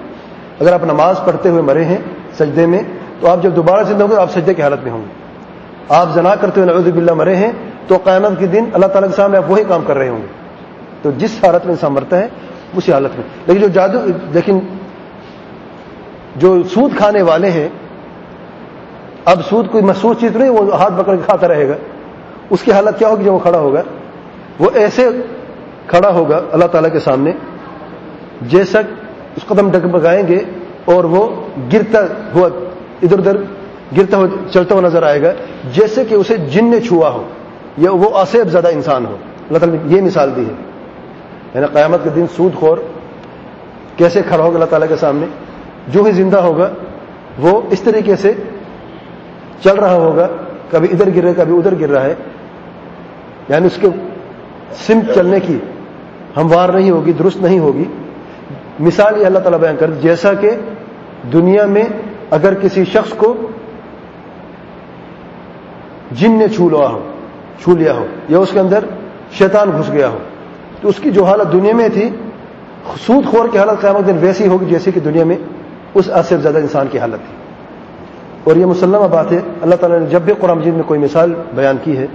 اگر آپ نماز پڑھتے ہوئے مرے ہیں سجدے میں، تو آپ جب دوبارہ زندہ ہوں گے آپ سجدے کی حالت میں ہوں گے۔ آپ زنا کرتے ہوئے نعوذ باللہ مرے ہیں، تو قیامت کے دن اللہ تعالیٰ کے سامنے آپ وہی کام کر رہے ہوں گے۔ تو جس حالت میں انسان مرتا ہے، اسی حالت میں۔ لیکن جو جادو، لیکن جو سود کھانے والے ہیں اب سود کوئی محسوس چیز نہیں، وہ ہاتھ پکڑ کے کھاتا رہے گا۔ اس کی حالت کیا ہوگی جب وہ کھڑا ہوگا؟ وہ ایسے کھڑا ہوگا اللہ تعالیٰ کے سامنے جیسا اس قدم ڈگمگائیں گے اور وہ گرتا ہوا ادھر ادھر گرتا ہوا چلتا ہوا نظر آئے گا، جیسے کہ اسے جن نے چھوا ہو یا وہ آصیب زیادہ انسان ہو۔ اللہ تعالیٰ نے یہ مثال دی ہے۔ یعنی قیامت کے دن سود خور کیسے کھڑا ہوگا اللہ تعالیٰ کے سامنے؟ جو ہی زندہ ہوگا وہ اس طریقے سے چل رہا ہوگا، کبھی ادھر گر رہا ہے، کبھی ادھر گر رہا ہے۔ یعنی اس کے سمت چلنے کی ہموار نہیں ہوگی، درست نہیں ہوگی۔ مثال یہ اللہ تعالیٰ بیان کر جیسا کہ دنیا میں اگر کسی شخص کو جن نے چھو لیا ہو، چھو لیا ہو، یا اس کے اندر شیطان گھس گیا ہو، تو اس کی جو حالت دنیا میں تھی، سود خور کی حالت قیامت دن ویسی ہوگی جیسے کہ دنیا میں اس سے زیادہ انسان کی حالت تھی۔ اور یہ مسلمہ بات ہے، اللہ تعالیٰ نے جب بھی قرآن مجید میں کوئی مثال بیان کی ہے،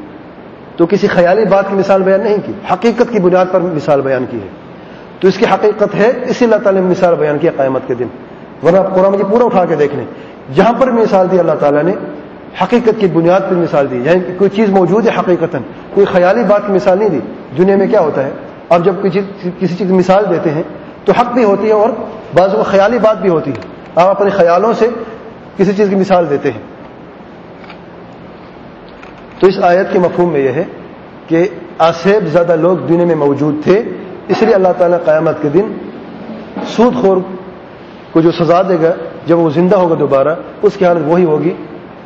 تو کسی خیالی بات کی مثال بیان نہیں کی، حقیقت کی بنیاد پر مثال بیان کی ہے۔ تو اس کی حقیقت ہے اسی اللہ تعالیٰ نے مثال بیان کیا قیامت کے دن۔ ورنہ آپ قرآن مجید پورا اٹھا کے دیکھ لیں، جہاں پر مثال دی اللہ تعالیٰ نے، حقیقت کی بنیاد پر مثال دی۔ یعنی کوئی چیز موجود ہے حقیقت کوئی خیالی بات کی مثال نہیں دی۔ دنیا میں کیا ہوتا ہے اور جب کسی کسی چیز مثال دیتے ہیں، تو حق بھی ہوتی ہے اور بعض خیالی بات بھی ہوتی ہے۔ آپ اپنے خیالوں سے کسی چیز کی مثال دیتے ہیں۔ تو اس آیت کے مفہوم میں یہ ہے کہ آسیب زیادہ لوگ دنیا میں موجود تھے، اس لیے اللہ تعالیٰ قیامت کے دن سود خور کو جو سزا دے گا، جب وہ زندہ ہوگا دوبارہ، اس کی حالت وہی ہوگی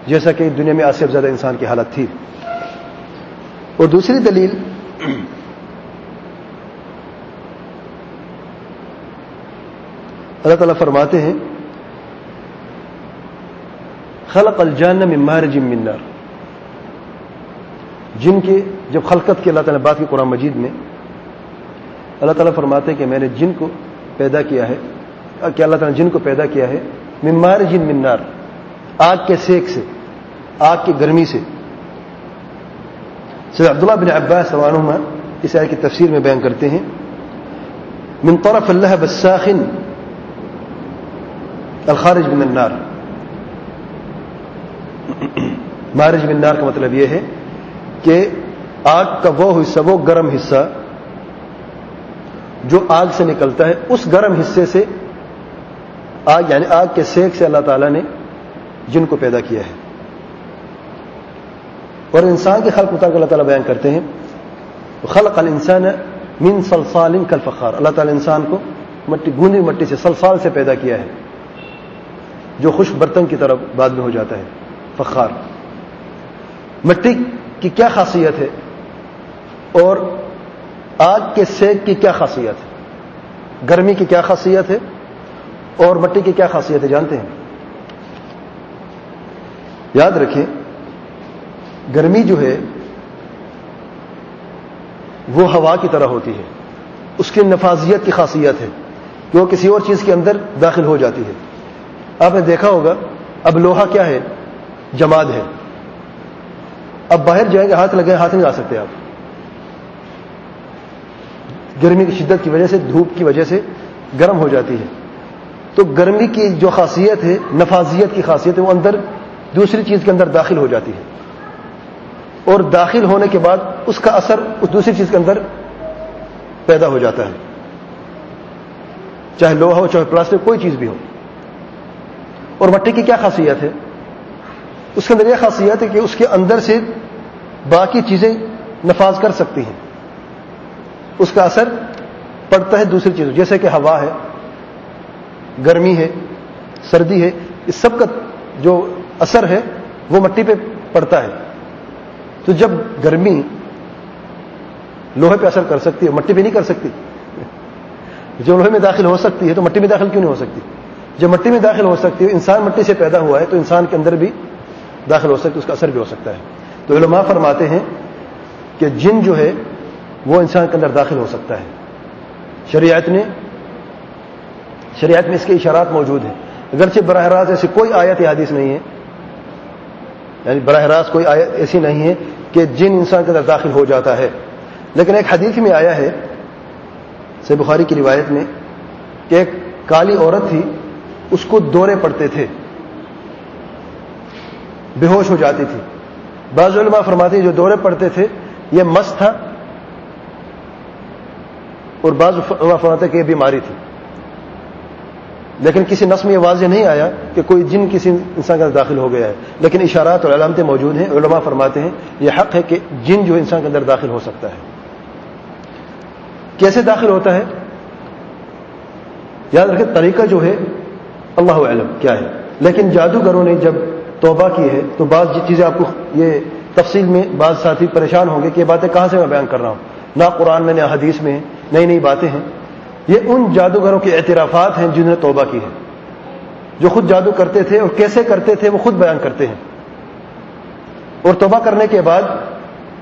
جیسا کہ دنیا میں آصف زیادہ انسان کی حالت تھی۔ اور دوسری دلیل اللہ تعالیٰ فرماتے ہیں خلق الجان میں مار منار جن کے جب خلقت کی اللہ تعالیٰ بات کی قرآن مجید میں، اللہ تعالیٰ فرماتے کہ میں نے جن کو پیدا کیا ہے، کہ اللہ تعالیٰ نے جن کو پیدا کیا ہے ممار جن منار آگ کے سیک سے، آگ کی گرمی سے۔ سید عبداللہ بن عباس عنہما اس آئے کی تفسیر میں بیان کرتے ہیں، من طرف اللہ بساخن الخارج من النار۔ مارج من کا مطلب یہ ہے کہ آگ کا وہ حصہ، وہ گرم حصہ جو آگ سے نکلتا ہے، اس گرم حصے سے آگ یعنی آگ کے سیک سے اللہ تعالیٰ نے جن کو پیدا کیا ہے۔ اور انسان کے خلق مطابق اللہ تعالیٰ بیان کرتے ہیں، خلق الانسان من سلسال کل فخار اللہ تعالیٰ انسان کو مٹی گوندی مٹی سے سلسال سے پیدا کیا ہے، جو خوش برتن کی طرف بعد میں ہو جاتا ہے۔ فخار۔ مٹی کی کیا خاصیت ہے؟ اور آگ کے سیک کی کیا خاصیت ہے؟ گرمی کی کیا خاصیت ہے؟ اور مٹی کی کیا خاصیت ہے؟ جانتے ہیں۔ یاد رکھیں، گرمی جو ہے، وہ ہوا کی طرح ہوتی ہے۔ اس کی نفاذیت کی خاصیت ہے کہ وہ کسی اور چیز کے اندر داخل ہو جاتی ہے۔ آپ نے دیکھا ہوگا، اب لوہا کیا ہے؟ جماد ہے اب باہر جائیں گے، ہاتھ لگے ہاتھ نہیں جا سکتے آپ۔ گرمی کی شدت کی وجہ سے، دھوپ کی وجہ سے گرم ہو جاتی ہے۔ تو گرمی کی جو خاصیت ہے، نفاذیت کی خاصیت ہے، وہ اندر دوسری چیز کے اندر داخل ہو جاتی ہے۔ اور داخل ہونے کے بعد اس کا اثر اس دوسری چیز کے اندر پیدا ہو جاتا ہے۔ چاہے لوہا ہو، چاہے پلاسٹک، کوئی چیز بھی ہو۔ اور مٹی کی کیا خاصیت ہے؟ اس کے اندر یہ خاصیت ہے کہ اس کے اندر سے باقی چیزیں نفاذ کر سکتی ہیں۔ اس کا اثر پڑتا ہے دوسری چیزوں، جیسے کہ ہوا ہے، گرمی ہے، سردی ہے، اس سب کا جو اثر ہے وہ مٹی پہ پڑتا ہے۔ تو جب گرمی لوہے پہ اثر کر سکتی ہے، مٹی پہ نہیں کر سکتی۔ جو لوہے میں داخل ہو سکتی ہے تو مٹی میں داخل کیوں نہیں ہو سکتی؟ جب مٹی میں داخل ہو سکتی ہے، انسان مٹی سے پیدا ہوا ہے تو انسان کے اندر بھی داخل ہو سکتی ہے اس کا اثر بھی ہو سکتا ہے۔ تو علماء فرماتے ہیں کہ جن جو ہے وہ انسان کے اندر داخل ہو سکتا ہے۔ شریعت نے شریعت میں اس کے اشارات موجود ہیں۔ اگرچہ براہ راست ایسی کوئی آیت یا حدیث نہیں ہے۔ یعنی براہ راست کوئی آیت ایسی نہیں ہے کہ جن انسان کے اندر داخل ہو جاتا ہے۔ لیکن ایک حدیث میں آیا ہے سے بخاری کی روایت میں، کہ ایک کالی عورت تھی، اس کو دورے پڑتے تھے۔ بے ہوش ہو جاتی تھی۔ بعض علماء فرماتے جو دورے پڑتے تھے، یہ مس تھا۔ اور بعض فرماتے کہ یہ بیماری تھی۔ لیکن کسی نسم یہ واضح نہیں آیا کہ کوئی جن کسی انسان کے اندر داخل ہو گیا ہے۔ لیکن اشارات اور علامتیں موجود ہیں۔ علماء فرماتے ہیں، یہ حق ہے کہ جن جو انسان کے اندر داخل ہو سکتا ہے۔ کیسے داخل ہوتا ہے؟ یاد رکھیں، طریقہ جو ہے، اللہ علم کیا ہے۔ لیکن جادوگروں نے جب توبہ کی ہے، تو بعض چیزیں آپ کو یہ تفصیل میں بعض ساتھی پریشان ہوں گے کہ یہ باتیں کہاں سے میں بیان کر رہا ہوں۔ نہ قرآن میں، نہ حدیث میں نئی نئی باتیں ہیں۔ یہ ان جادوگروں کے اعترافات ہیں جنہوں نے توبہ کی ہے۔ جو خود جادو کرتے تھے اور کیسے کرتے تھے وہ خود بیان کرتے ہیں۔ اور توبہ کرنے کے بعد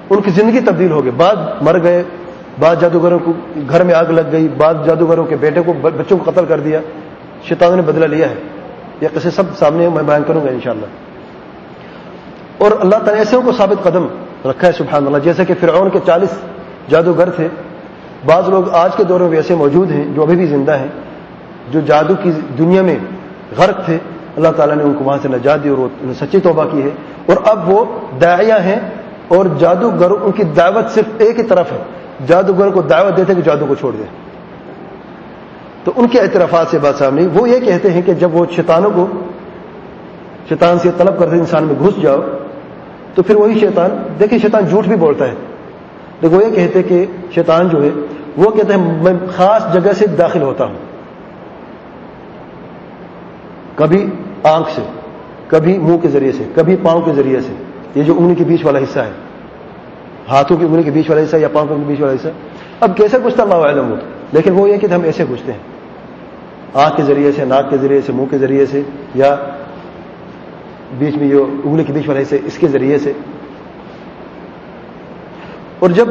ان کی زندگی تبدیل ہو گئی۔ بعد مر گئے، بعض جادوگروں کو گھر میں آگ لگ گئی، بعض جادوگروں کے بیٹے کو بچوں کو قتل کر دیا، شیطانوں نے بدلہ لیا ہے۔ یہ کیسے سب سامنے میں بیان کروں گا انشاءاللہ۔ اور اللہ تعالیٰ ایسے کو ثابت قدم رکھا ہے سبحان اللہ جیسے کہ فرعون کے چالیس جادوگر تھے۔ بعض لوگ آج کے دور میں بھی ایسے موجود ہیں جو ابھی بھی زندہ ہیں، جو جادو کی دنیا میں غرق تھے۔ اللہ تعالیٰ نے ان کو وہاں سے نجات دی اور انہوں نے سچی توبہ کی ہے۔ اور اب وہ داعیہ ہیں اور جادوگر ان کی دعوت صرف ایک ہی طرف ہے۔ جادوگر کو دعوت دیتے کہ جادو کو چھوڑ دے۔ تو ان کے اعترافات سے بات سامنے وہ یہ کہتے ہیں کہ جب وہ شیطانوں کو، شیطان سے طلب کرتے انسان میں گھس جاؤ، تو پھر وہی شیطان دیکھیں شیطان جھوٹ بھی بولتا ہے۔ لیکن وہ یہ کہتے کہ شیطان جو ہے، وہ کہتے ہیں میں خاص جگہ سے داخل ہوتا ہوں۔ کبھی آنکھ سے، کبھی منہ کے ذریعے سے، کبھی پاؤں کے ذریعے سے۔ یہ جو انگلی کے بیچ والا حصہ ہے، ہاتھوں کی انگلی کے بیچ والا حصہ یا پاؤں کے بیچ والا حصہ۔ اب کیسے گھستا، اللہ علم ہو لیکن وہ یہ کہ ہم ایسے گھستے ہیں۔ آنکھ کے ذریعے سے، ناک کے ذریعے سے، منہ کے ذریعے سے یا بیچ میں جو انگلی کے بیچ والا حصہ اس کے ذریعے سے۔ اور جب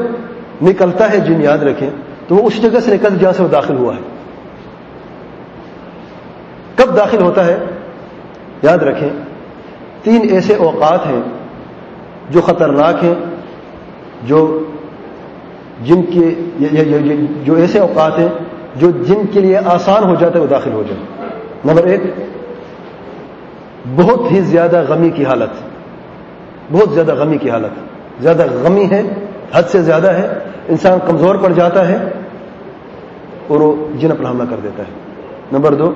نکلتا ہے جن یاد رکھیں، تو وہ اس جگہ سے نکل جہاں سے وہ داخل ہوا ہے۔ کب داخل ہوتا ہے؟ یاد رکھیں، تین ایسے اوقات ہیں جو خطرناک ہیں، جو جن کے جو ایسے اوقات ہیں جو جن کے لیے آسان ہو جاتا ہے وہ داخل ہو جائے۔ نمبر ایک، بہت ہی زیادہ غمی کی حالت۔ بہت زیادہ غمی کی حالت۔ زیادہ غمی ہے، حد سے زیادہ ہے۔ انسان کمزور پڑ جاتا ہے اور وہ جن پر حملہ کر دیتا ہے۔ نمبر دو،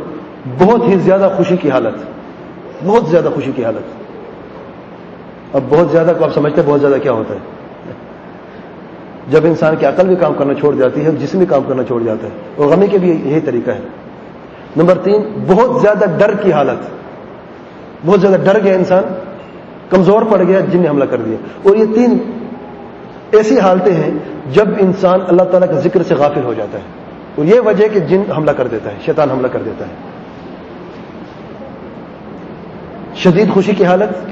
بہت ہی زیادہ خوشی کی حالت۔ بہت زیادہ خوشی کی حالت۔ اب بہت زیادہ کو آپ سمجھتے ہیں، بہت زیادہ کیا ہوتا ہے؟ جب انسان کی عقل بھی کام کرنا چھوڑ جاتی ہے جسم بھی کام کرنا چھوڑ جاتا ہے اور غمی کے بھی یہی طریقہ ہے۔ نمبر تین، بہت زیادہ ڈر کی حالت۔ بہت زیادہ ڈر گیا انسان، کمزور پڑ گیا، جن نے حملہ کر دیا۔ اور یہ تین ایسی حالتیں ہیں جب انسان اللہ تعالیٰ کے ذکر سے غافل ہو جاتا ہے۔ اور یہ وجہ ہے کہ جن حملہ کر دیتا ہے، شیطان حملہ کر دیتا ہے۔ شدید خوشی کی حالت،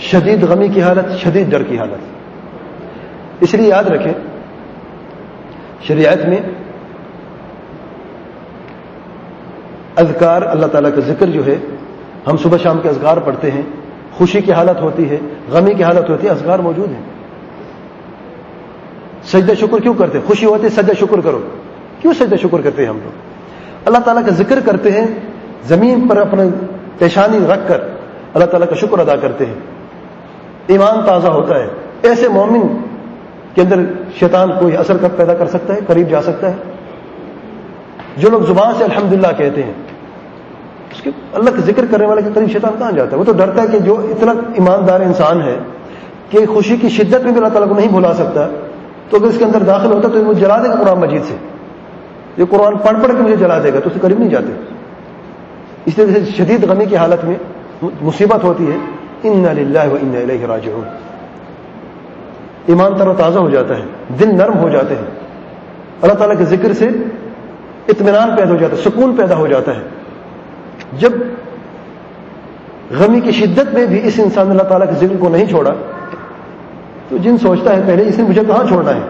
شدید غمی کی حالت، شدید ڈر کی حالت۔ اس لیے یاد رکھیں، شریعت میں اذکار، اللہ تعالیٰ کا ذکر جو ہے، ہم صبح شام کے اذکار پڑھتے ہیں، خوشی کی حالت ہوتی ہے، غمی کی حالت ہوتی ہے، اذکار موجود ہیں۔ سجدہ شکر کیوں کرتے ہیں؟ خوشی ہوتی ہے، سجدہ شکر کرو۔ کیوں سجدہ شکر کرتے ہیں ہم لوگ؟ اللہ تعالیٰ کا ذکر کرتے ہیں، زمین پر اپنے پیشانی رکھ کر اللہ تعالیٰ کا شکر ادا کرتے ہیں۔ ایمان تازہ ہوتا ہے۔ ایسے مومن کے اندر شیطان کوئی اثر پیدا کر سکتا ہے، قریب جا سکتا ہے۔ جو لوگ زبان سے الحمدللہ کہتے ہیں، اس کے اللہ کا ذکر کرنے والے کے قریب شیطان کہاں جاتا ہے؟ وہ تو ڈرتا ہے کہ جو اتنا ایماندار انسان ہے کہ خوشی کی شدت میں بھی اللہ تعالیٰ کو نہیں بھلا سکتا، تو اگر اس کے اندر داخل ہوتا تو وہ جلا دے گا قرآن مجید سے۔ یہ قرآن پڑھ پڑھ کے مجھے جلا دے گا، تو اس سے قریب نہیں جاتے۔ اس طرح سے شدید غمی کی حالت میں مصیبت ہوتی ہے۔ ان للہ و ان راج راجعون۔ ایمان تر و تازہ ہو جاتا ہے، دل نرم ہو جاتے ہیں۔ اللہ تعالیٰ کے ذکر سے اطمینان پیدا ہو جاتا ہے، سکون پیدا ہو جاتا ہے۔ جب غمی کی شدت میں بھی اس انسان نے اللہ تعالیٰ کے ذکر کو نہیں چھوڑا، تو جن سوچتا ہے پہلے اس نے مجھے کہاں چھوڑنا ہے؟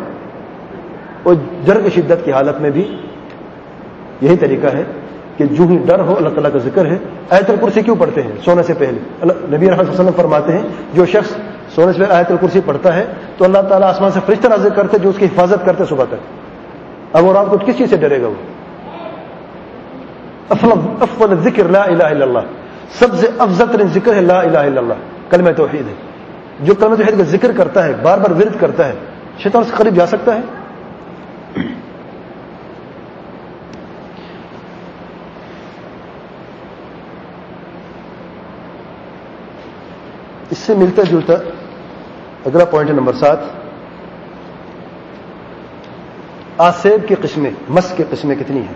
اور جر کی شدت کی حالت میں بھی یہی طریقہ ہے کہ جو ہی ڈر ہو، اللہ تعالیٰ کا ذکر ہے۔ آیت الکرسی کیوں پڑھتے ہیں؟ سونے سے پہلے۔ نبی رحمۃ وسلم فرماتے ہیں، جو شخص سورج میں آیت الکرسی پڑھتا ہے، تو اللہ تعالیٰ آسمان سے فرشتہ نازل کرتے جو اس کی حفاظت کرتے صبح تک۔ اب اور آپ کو کس چیز سے ڈرے گا وہ؟ افضل ذکر لا الہ الا اللہ۔ سب سے افضل ترین ذکر ہے لا الہ الا اللہ۔ کلمہ توحید ہے۔ جو کلمہ توحید کا ذکر کرتا ہے، بار بار ورد کرتا ہے، شیطان سے قریب جا سکتا ہے؟ اس سے ملتا جلتا اگلا پوائنٹ نمبر سات۔ آسیب کی قسمیں، مس کی قسمیں کتنی ہیں؟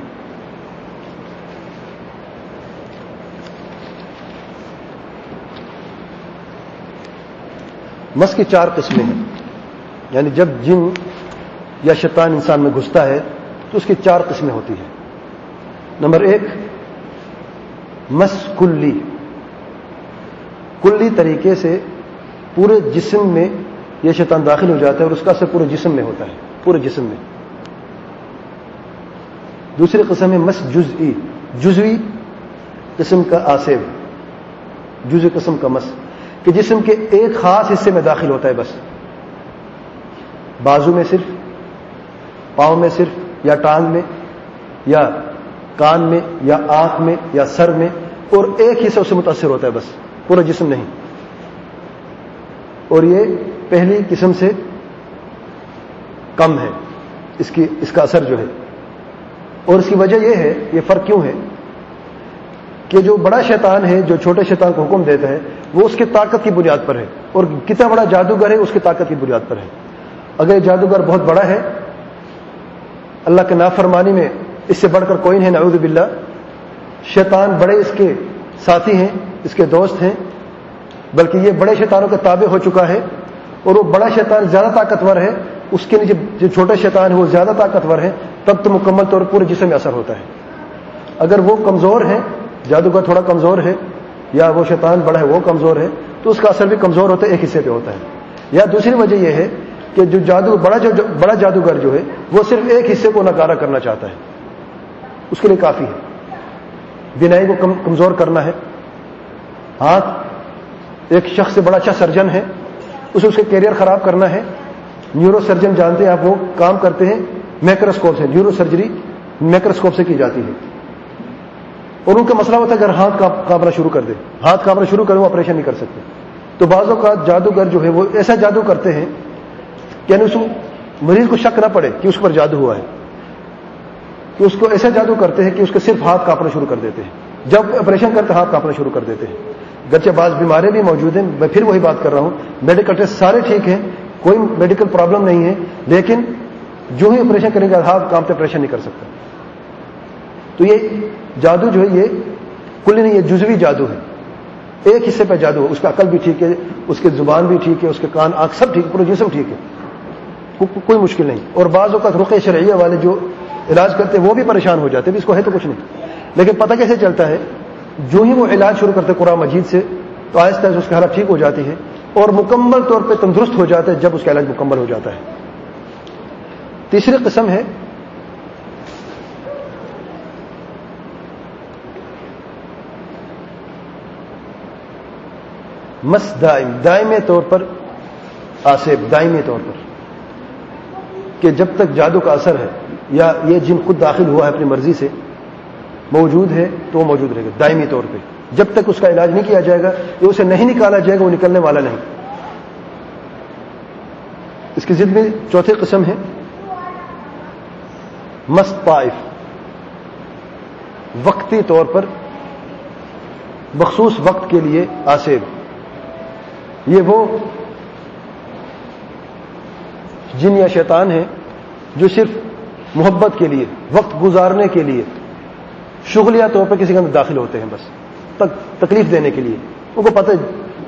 مس کی چار قسمیں ہیں۔ یعنی جب جن یا شیطان انسان میں گھستا ہے، تو اس کی چار قسمیں ہوتی ہیں۔ نمبر ایک، مس کلی۔ کلی طریقے سے پورے جسم میں یہ شیطان داخل ہو جاتا ہے اور اس کا اثر پورے جسم میں ہوتا ہے، پورے جسم میں۔ دوسری قسم ہے مس جزئی۔ جزوی قسم کا آسیب جزوی قسم کا مس، کہ جسم کے ایک خاص حصے میں داخل ہوتا ہے بس۔ بازو میں صرف، پاؤں میں صرف، یا ٹانگ میں، یا کان میں، یا آنکھ میں، یا سر میں، اور ایک ہی سے اسے متاثر ہوتا ہے بس، پورا جسم نہیں۔ اور یہ پہلی قسم سے کم ہے۔ اس کی، اس کا اثر جو ہے۔ اور اس کی وجہ یہ ہے، یہ فرق کیوں ہے؟ کہ جو بڑا شیطان ہے، جو چھوٹے شیطان کو حکم دیتا ہے، وہ اس کی طاقت کی بنیاد پر ہے۔ اور کتنا بڑا جادوگر ہے، اس کی طاقت کی بنیاد پر ہے۔ اگر یہ جادوگر بہت بڑا ہے، اللہ کے نافرمانی میں اس سے بڑھ کر کوئی نہیں نعوذ باللہ۔ شیطان بڑے اس کے ساتھی ہیں، اس کے دوست ہیں۔ بلکہ یہ بڑے شیطانوں کے تابع ہو چکا ہے اور وہ بڑا شیطان زیادہ طاقتور ہے، اس کے نیچے جو چھوٹے شیطان ہے وہ زیادہ طاقتور ہے، تب تو مکمل طور پر پورے جسم میں اثر ہوتا ہے۔ اگر وہ کمزور ہے، جادوگر تھوڑا کمزور ہے، یا وہ شیطان بڑا ہے، وہ کمزور ہے، تو اس کا اثر بھی کمزور ہوتا ہے، ایک حصے پہ ہوتا ہے۔ یا دوسری وجہ یہ ہے کہ جو جادو، بڑا جو، بڑا جادوگر جو ہے، وہ صرف ایک حصے کو نکارا کرنا چاہتا ہے۔ اس کے لیے کافی ہے۔ بینائی کو کمزور کرنا ہے۔ ہاتھ ایک شخص سے بڑا اچھا سرجن ہے، اسے اس کے کیریئر خراب کرنا ہے۔ نیورو سرجن جانتے ہیں آپ وہ کام کرتے ہیں میکروسکوپ سے نیورو سرجری میکروسکوپ سے کی جاتی ہے۔ اور ان کا مسئلہ ہوتا ہے اگر ہاتھ کانپنا شروع کر دے۔ ہاتھ کانپنا شروع کرے وہ آپریشن نہیں کر سکتے۔ تو بعض اوقات جادوگر جو ہے وہ ایسا جادو کرتے ہیں کہ یعنی اس مریض کو شک نہ پڑے کہ اس پر جادو ہوا ہے۔ کہ اس کو ایسا جادو کرتے ہیں کہ اس کے صرف ہاتھ کانپنا شروع کر دیتے ہیں۔ جب آپریشن کرتے ہاتھ کانپنا شروع کر دیتے ہیں۔ گرچہ بعض بیماریاں بھی موجود ہیں، میں پھر وہی بات کر رہا ہوں۔ میڈیکل ٹیسٹ سارے ٹھیک ہیں، کوئی میڈیکل پرابلم نہیں ہے، لیکن جو ہی آپریشن کریں گے ہاتھ کام پہ آپریشن نہیں کر سکتا۔ تو یہ جادو جو ہے، یہ کل نہیں، یہ جزوی جادو ہے۔ ایک حصے پہ جادو ہے، اس کا عقل بھی ٹھیک ہے، اس کی زبان بھی ٹھیک ہے، اس کے کان، آنکھ سب ٹھیک ہے پورا جسم ٹھیک ہے۔ کوئی مشکل نہیں۔ اور بعض اوقات رقع شرعیہ والے جو علاج کرتے ہیں، وہ بھی پریشان ہو جاتے ہیں اس کو ہے تو کچھ نہیں۔ لیکن پتہ کیسے چلتا ہے؟ جو ہی وہ علاج شروع کرتے قرآن مجید سے، تو آہستہ آہستہ اس کی حالت ٹھیک ہو جاتی ہے اور مکمل طور پہ تندرست ہو جاتا ہے جب اس کا علاج مکمل ہو جاتا ہے۔ تیسری قسم ہے، مس دائم دائمی طور پر آصف دائمی طور پر، کہ جب تک جادو کا اثر ہے یا یہ جن خود داخل ہوا ہے اپنی مرضی سے موجود ہے تو وہ موجود رہے گا، دائمی طور پہ۔ جب تک اس کا علاج نہیں کیا جائے گا، یہ اسے نہیں نکالا جائے گا، وہ نکلنے والا نہیں۔ اس کی ضد میں چوتھی قسم ہے مستائف وقتی طور پر، مخصوص وقت کے لیے آسیب۔ یہ وہ جن یا شیطان ہیں جو صرف محبت کے لیے، وقت گزارنے کے لیے شغلیہ طور پر کسی کے اندر داخل ہوتے ہیں بس تکلیف دینے کے لیے۔ ان کو پتہ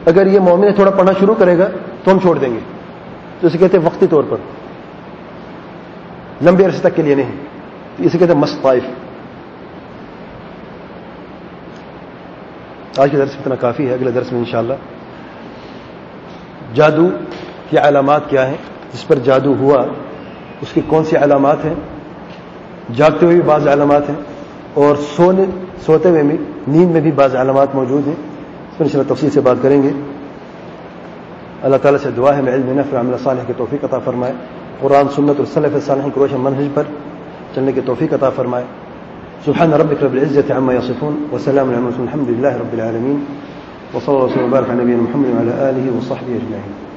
اگر یہ مومن تھوڑا پڑھنا شروع کرے گا تو ہم چھوڑ دیں گے۔ تو اسے کہتے ہیں وقتی طور پر۔ لمبے عرصے تک کے لیے نہیں اسے کہتے ہیں مستائف آج کے درس اتنا کافی ہے، اگلے درس میں انشاءاللہ۔ جادو کی علامات کیا ہیں؟ جس پر جادو ہوا، اس کی کون سی علامات ہیں؟ جاگتے ہوئے بھی بعض علامات ہیں۔ اور سونے، سوتے ہوئے بھی نیند میں بھی بعض علامات موجود ہیں۔ اس پر ان تفصیل سے بات کریں گے۔ اللہ تعالیٰ سے دعا ہے، میں علم نفر عمل صالح کی توفیق عطا فرمائے۔ قرآن سنت الصلف صالح کی روشن منہج پر چلنے کی توفیق عطا فرمائے۔ سبحان ربك رب العزة عما يصفون وسلام على المرسلين الحمد لله رب العالمين وصلى الله وسلم وبارك على نبينا محمد وعلى آله وصحبه أجمعين